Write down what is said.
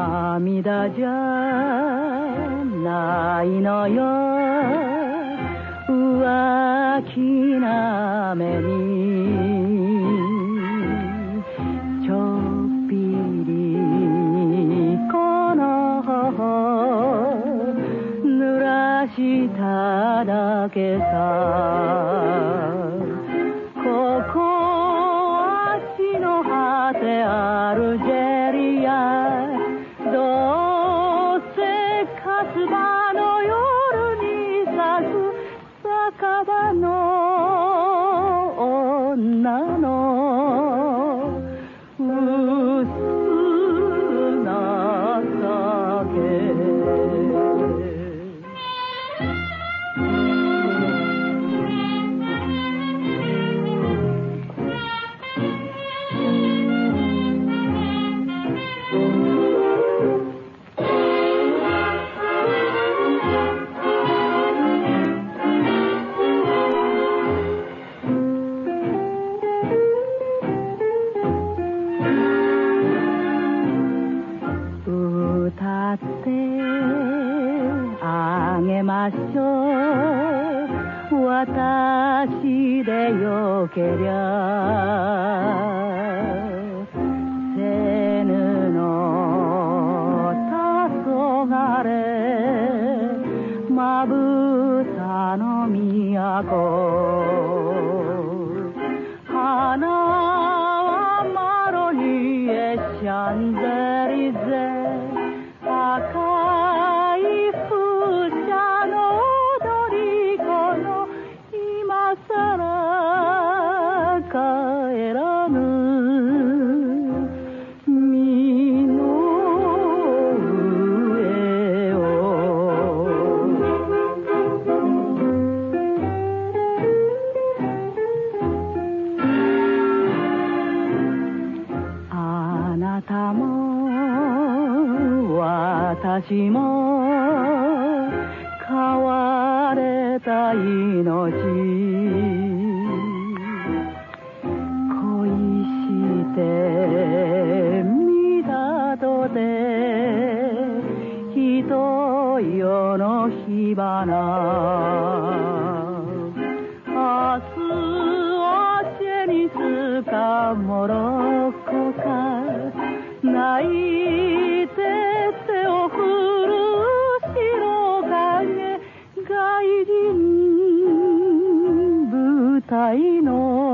涙じゃないのよ浮気な目にちょっぴりこの頬濡らしただけさ。ここ足の果てあるじゃ mano 歌ってあげましょう。私でよけりゃせぬの黄昏まぶたの都。花はマロニエシャンたも私も変われた命恋してみたとて人よの火花明日足につかもろこかいて手を振る白影外人舞台の